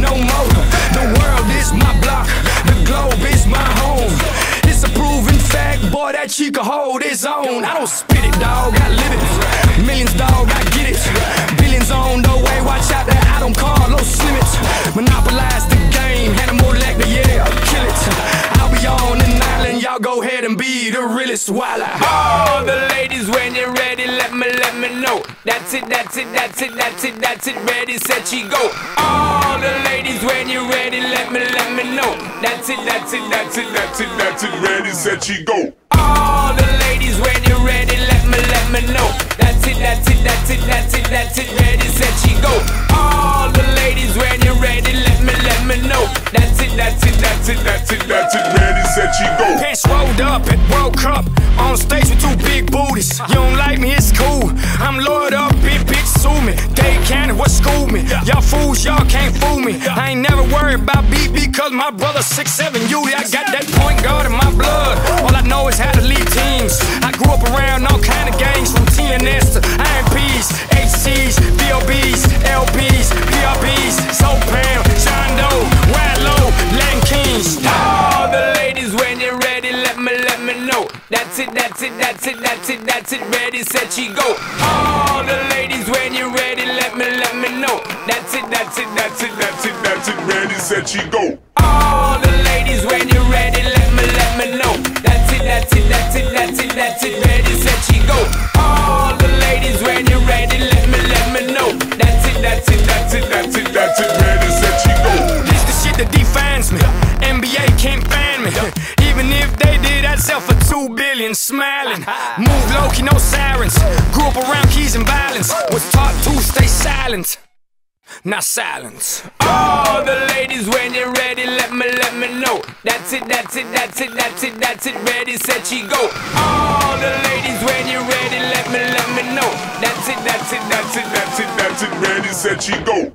no more. The world is my block, the globe is my home. It's a proven fact, boy, that she can hold his own. I don't spit it, dog, I live it. Millions, dog, I get it. Billions on the way, watch out that I don't call those limits. Monopolize the game, Hannibal Lecter, yeah, kill it. I'll be on an island, y'all go ahead and be the realest while I. All the ladies, when you're ready, let me, let me know. That's it, that's it, that's it, that's it, that's it. Ready, set, she go. All the ladies, when you're ready, let me, let me know. That's it, that's it, that's it, that's it, that's it. Ready, set, she go. All set, she go. Pants rolled up at World Cup. On stage with two big booties. You don't like me, it's cool. I'm loaded up, big bitch, sue me. Gay Cannon, what school me? Y'all fools, y'all can't fool me. I ain't never worried about beat because my brother 6'7 Udi. I got that point guard in my blood. All I know is how to lead teams. It, that's it, that's it, that's it, that's it. Ready, set, she go. All the ladies, when you're ready, let me, let me know. That's it, that's it, that's it, that's it, that's it. Ready, set, she go. All the ladies, when you're ready, let me, let me know. That's it, that's it, that's it, that's it, that's it. Ready, set, she go. All the ladies, when you're ready, let me, let me know. That's it, that's it, that's it, that's it, that's it. Ready, set, she go. This the shit that defines me. NBA can't find me. Billion, smiling. Move low, key, no sirens. Grew up around keys and violence. Was taught to stay silent, not silence. All the ladies, when you're ready, let me, let me know. That's it, that's it, that's it, that's it, that's it. Ready, set, she go. All the ladies, when you're ready, let me, let me know. That's it, that's it, that's it, that's it, that's it. Ready, set, she go.